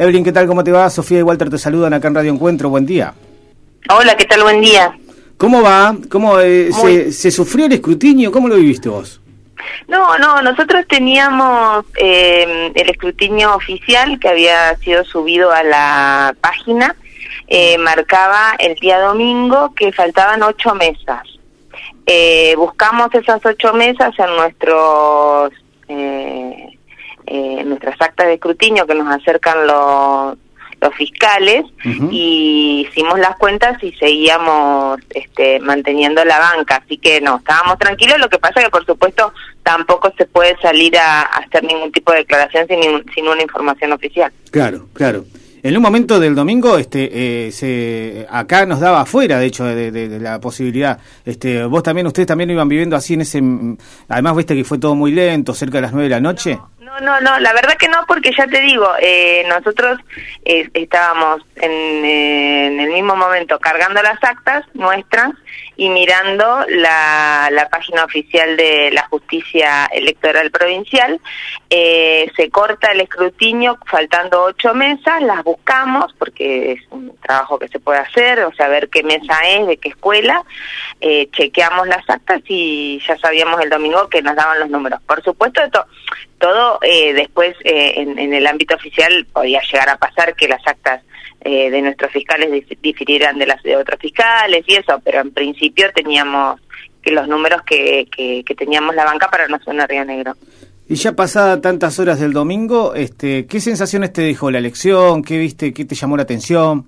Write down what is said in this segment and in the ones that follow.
Evelyn, ¿qué tal? ¿Cómo te va? Sofía y Walter te saludan acá en Radio Encuentro. Buen día. Hola, ¿qué tal? Buen día. ¿Cómo va? ¿Cómo eh, se, sufrió el escrutinio? ¿Cómo lo viviste vos? No, no, nosotros teníamos eh, el escrutinio oficial que había sido subido a la página, eh, marcaba el día domingo que faltaban ocho mesas. buscamos esas ocho mesas en nuestros eh, nuestras actas de escrutinio que nos acercan los, los fiscales y hicimos las cuentas y seguíamos este, manteniendo la banca, así que no, estábamos tranquilos, lo que pasa que por supuesto tampoco se puede salir a, hacer ningún tipo de declaración sin, sin una información oficial. Claro, claro. En un momento del domingo, este, eh, se, acá nos daba afuera, de hecho, de, la posibilidad. Este, vos también, ustedes también iban viviendo así en ese. Además, viste que fue todo muy lento, cerca de las nueve de la noche. No, no, no, la verdad que no, porque ya te digo, eh, nosotros eh, estábamos en, en, el mismo momento cargando las actas nuestras y mirando la, la página oficial de la justicia electoral provincial. Eh, se corta el escrutinio faltando ocho mesas, las buscamos porque es un trabajo que se puede hacer, o sea, ver qué mesa es, de qué escuela, eh, chequeamos las actas y ya sabíamos el domingo que nos daban los números. Por supuesto, esto, todo eh, después eh, en, en, el ámbito oficial podía llegar a pasar que las actas eh, de nuestros fiscales difirieran de las de otros fiscales y eso, pero en principio teníamos que los números que, que, teníamos la banca para no ser Río Negro. Y ya pasada tantas horas del domingo, este, ¿qué sensaciones te dejó la elección? ¿Qué viste? ¿Qué te llamó la atención?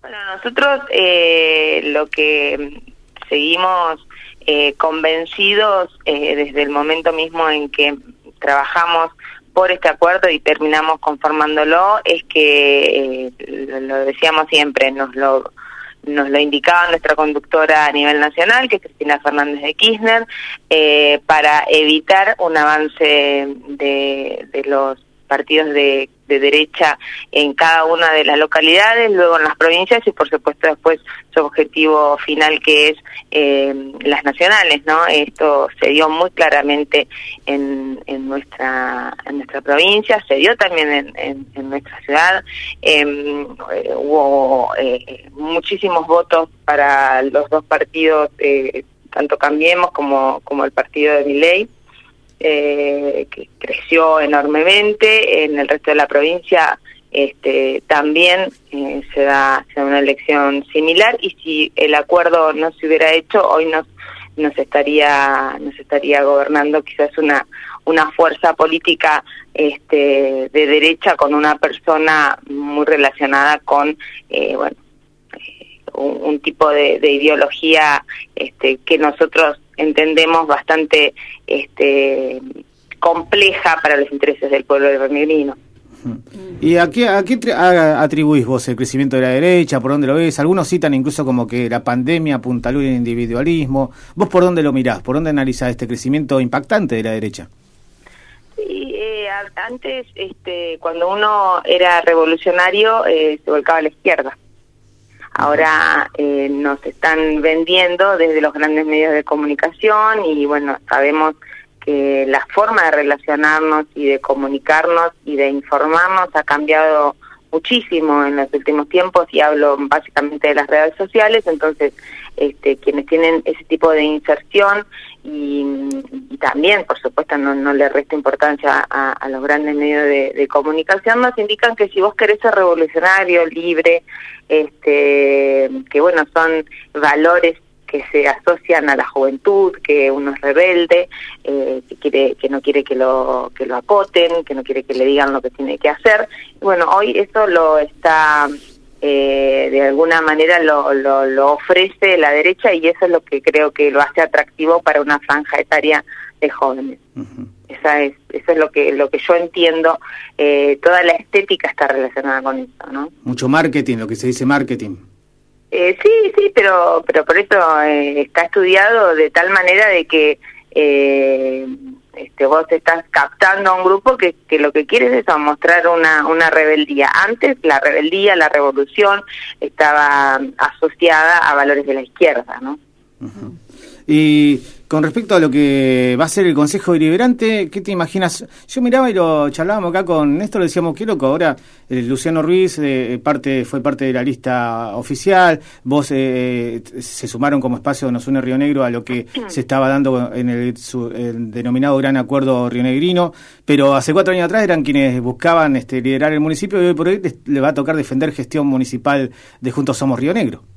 Bueno, nosotros eh, lo que seguimos eh, convencidos eh, desde el momento mismo en que trabajamos por este acuerdo y terminamos conformándolo es que, eh, lo decíamos siempre, nos lo nos lo indicaba nuestra conductora a nivel nacional, que es Cristina Fernández de Kirchner, eh, para evitar un avance de, de los partidos de de derecha en cada una de las localidades, luego en las provincias y por supuesto después su objetivo final que es eh, las nacionales, ¿no? Esto se dio muy claramente en, en nuestra en nuestra provincia, se dio también en, en, nuestra ciudad, em, eh, hubo eh, muchísimos votos para los dos partidos, tanto Cambiemos como, como el partido de Miley eh, que creció enormemente, en el resto de la provincia este, también eh, se, da, se da una elección similar. Y si el acuerdo no se hubiera hecho, hoy nos, nos, estaría, nos estaría gobernando quizás una, una fuerza política este, de derecha con una persona muy relacionada con, eh, bueno, eh, un, tipo de, de ideología este, que nosotros entendemos bastante este, compleja para los intereses del pueblo de Bernegrino. ¿Y a qué, a qué atribuís vos el crecimiento de la derecha? ¿Por dónde lo ves? Algunos citan incluso como que la pandemia apuntaló el individualismo. ¿Vos por dónde lo mirás? ¿Por dónde analizás este crecimiento impactante de la derecha? Sí, eh, antes, este, cuando uno era revolucionario, eh, se volcaba a la izquierda ahora eh, nos están vendiendo desde los grandes medios de comunicación y bueno, sabemos que la forma de relacionarnos y de comunicarnos y de informarnos ha cambiado muchísimo en los últimos tiempos y hablo básicamente de las redes sociales, entonces este, quienes tienen ese tipo de inserción y, también, por supuesto, no, no le resta importancia a, los grandes medios de, comunicación, nos indican que si vos querés ser revolucionario, libre, este, que bueno, son valores que se asocian a la juventud, que uno es rebelde, eh, que quiere, que no quiere que lo que lo acoten, que no quiere que le digan lo que tiene que hacer. bueno, hoy eso lo está eh, de alguna manera lo, lo, ofrece la derecha y eso es lo que creo que lo hace atractivo para una franja etaria de jóvenes. Esa es, eso es lo que lo que yo entiendo. Eh, toda la estética está relacionada con eso, ¿no? Mucho marketing, lo que se dice marketing. Eh, sí, sí, pero pero por eso eh, está estudiado de tal manera de que eh, este, vos estás captando a un grupo que, que lo que quiere es mostrar una, una rebeldía. Antes la rebeldía, la revolución estaba asociada a valores de la izquierda, ¿no? Y con respecto a lo que va a ser el Consejo Deliberante, ¿qué te imaginas? Yo miraba y lo charlábamos acá con Néstor, le decíamos, qué loco, ahora eh, Luciano Ruiz eh, parte fue parte de la lista oficial, vos eh, se sumaron como espacio Nos Une Río Negro a lo que se estaba dando en el, denominado Gran Acuerdo Rionegrino, pero hace cuatro años atrás eran quienes buscaban este, liderar el municipio y hoy por hoy le va a tocar defender gestión municipal de Juntos Somos Río Negro.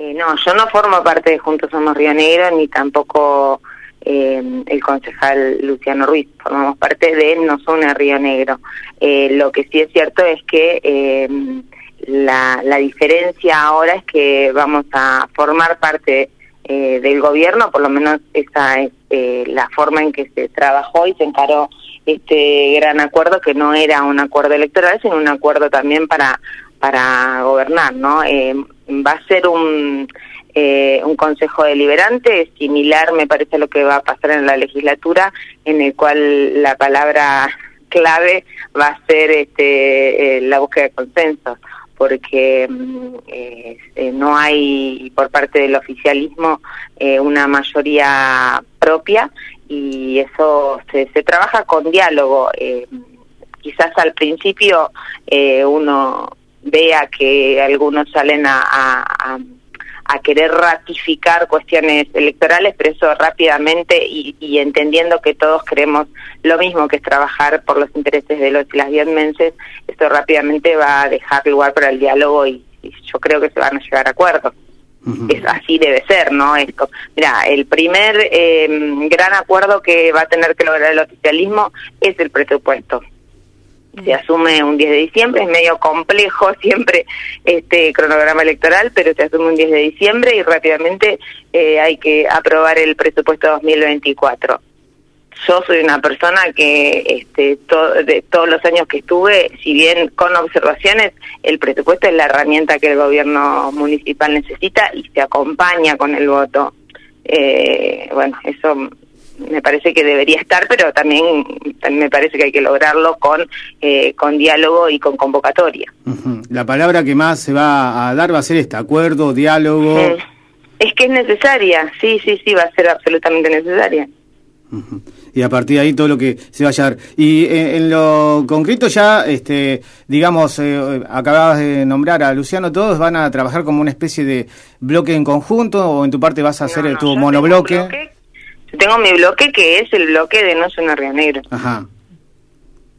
Eh, no, yo no formo parte de Juntos Somos Río Negro, ni tampoco eh, el concejal Luciano Ruiz. Formamos parte de No Une Río Negro. Eh, lo que sí es cierto es que la, la diferencia ahora es que vamos a formar parte del gobierno, por lo menos esa es la forma en que se trabajó y se encaró este gran acuerdo, que no era un acuerdo electoral, sino un acuerdo también para para gobernar, ¿no? Eh, va a ser un, eh, un consejo deliberante similar, me parece, a lo que va a pasar en la legislatura, en el cual la palabra clave va a ser este, eh, la búsqueda de consensos, porque mm, eh, no hay por parte del oficialismo una mayoría propia y eso se, se trabaja con diálogo. quizás al principio uno vea que algunos salen a, a, a, querer ratificar cuestiones electorales, pero eso rápidamente y, y, entendiendo que todos queremos lo mismo, que es trabajar por los intereses de los y las vietmenses, esto rápidamente va a dejar lugar para el diálogo y, yo creo que se van a llegar a acuerdos. Es así debe ser, ¿no? Esto. Mira, el primer eh, gran acuerdo que va a tener que lograr el oficialismo es el presupuesto se asume un 10 de diciembre, es medio complejo siempre este cronograma electoral, pero se asume un 10 de diciembre y rápidamente eh, hay que aprobar el presupuesto 2024. Yo soy una persona que este, de todos los años que estuve, si bien con observaciones, el presupuesto es la herramienta que el gobierno municipal necesita y se acompaña con el voto. Eh, bueno, eso me parece que debería estar, pero también, me parece que hay que lograrlo con, eh, con diálogo y con convocatoria. La palabra que más se va a dar va a ser esta, acuerdo, diálogo. Es que es necesaria, sí, sí, sí, va a ser absolutamente necesaria. Y a partir de ahí todo lo que se vaya a dar. Y eh, en, lo concreto ya, este, digamos, eh, acababas de nombrar a Luciano, todos van a trabajar como una especie de bloque en conjunto o en tu parte vas a hacer tu monobloque tengo mi bloque que es el bloque de No Suena Río Negro. Ajá.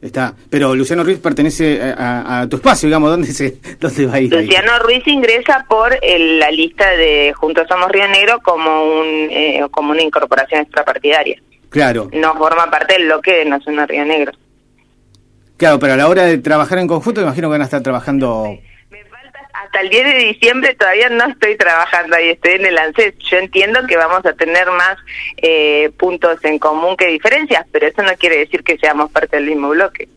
Está. Pero Luciano Ruiz pertenece a, tu espacio, digamos, ¿dónde, se, dónde va a ir? Luciano Ruiz ingresa por la lista de Juntos Somos Río Negro como, un, eh, como una incorporación extrapartidaria. Claro. No forma parte del bloque de No Suena Río Negro. Claro, pero a la hora de trabajar en conjunto, imagino que van a estar trabajando hasta el 10 de diciembre todavía no estoy trabajando ahí, estoy en el ANSES. Yo entiendo que vamos a tener más eh, puntos en común que diferencias, pero eso no quiere decir que seamos parte del mismo bloque.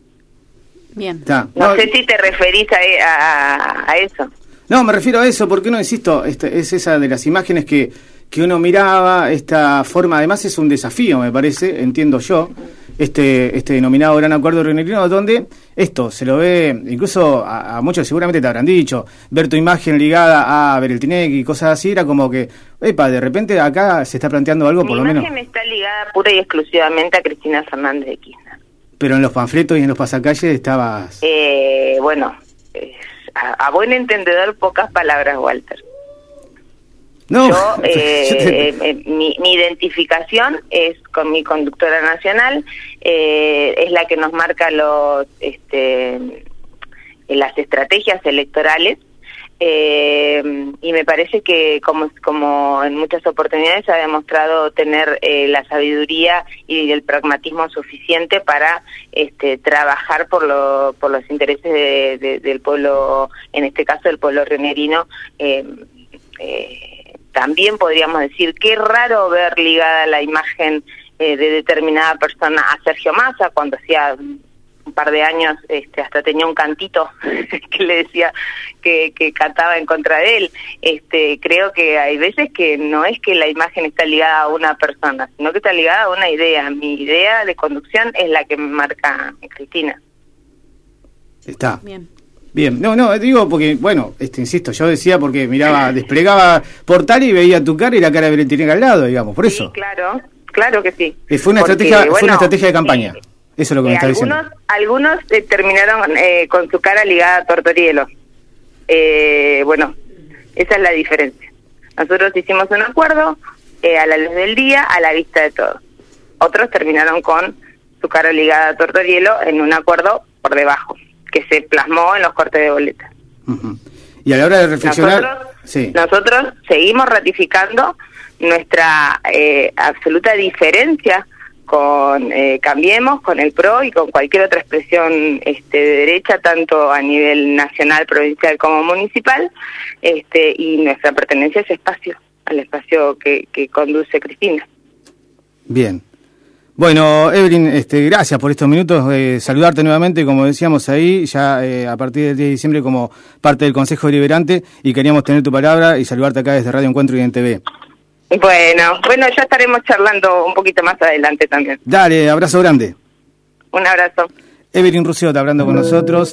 Bien. No, sé si te referís a, a, eso. No, me refiero a eso, porque no insisto, este, es esa de las imágenes que, que uno miraba, esta forma, además es un desafío, me parece, entiendo yo este, este denominado Gran Acuerdo Reunión, donde esto se lo ve, incluso a, muchos seguramente te habrán dicho, ver tu imagen ligada a Bereltinec y cosas así, era como que, epa, de repente acá se está planteando algo por lo menos. Mi imagen está ligada pura y exclusivamente a Cristina Fernández de Kirchner. Pero en los panfletos y en los pasacalles estabas... Eh, bueno, a buen entendedor pocas palabras, Walter. No, yo, eh, eh, mi, identificación es con mi conductora nacional, eh, es la que nos marca los, este, las estrategias electorales y me parece que como, como en muchas oportunidades ha demostrado tener la sabiduría y el pragmatismo suficiente para este, trabajar por, lo, por los intereses del pueblo, en este caso del pueblo rionerino. Eh, también podríamos decir qué raro ver ligada la imagen eh, de determinada persona a Sergio Massa cuando hacía un par de años este, hasta tenía un cantito que le decía que, que cantaba en contra de él. Este, creo que hay veces que no es que la imagen está ligada a una persona, sino que está ligada a una idea. Mi idea de conducción es la que me marca Cristina. Está. Bien. Bien, no, no, digo porque, bueno, este, insisto, yo decía porque miraba, desplegaba portal y veía tu cara y la cara de Valentina al lado, digamos, por eso. Sí, claro, claro que sí. Eh, fue una estrategia, fue una estrategia de campaña. eso es lo que me está algunos, diciendo. Algunos eh, terminaron con su cara ligada a Tortorielo. bueno, esa es la diferencia. Nosotros hicimos un acuerdo a la luz del día, a la vista de todos. Otros terminaron con su cara ligada a Tortorielo en un acuerdo por debajo que se plasmó en los cortes de boletas. Y a la hora de reflexionar... Nosotros, nosotros seguimos ratificando nuestra eh, absoluta diferencia con eh, Cambiemos, con el PRO y con cualquier otra expresión este, de derecha, tanto a nivel nacional, provincial como municipal, este, y nuestra pertenencia a ese espacio, al espacio que, que conduce Cristina. Bien. Bueno, Evelyn, este, gracias por estos minutos. Eh, saludarte nuevamente, como decíamos ahí, ya eh, a partir del 10 de diciembre como parte del Consejo Deliberante y queríamos tener tu palabra y saludarte acá desde Radio Encuentro y en TV. Bueno, bueno, ya estaremos charlando un poquito más adelante también. Dale, abrazo grande. Un abrazo. Evelyn Rucciota hablando con nosotros.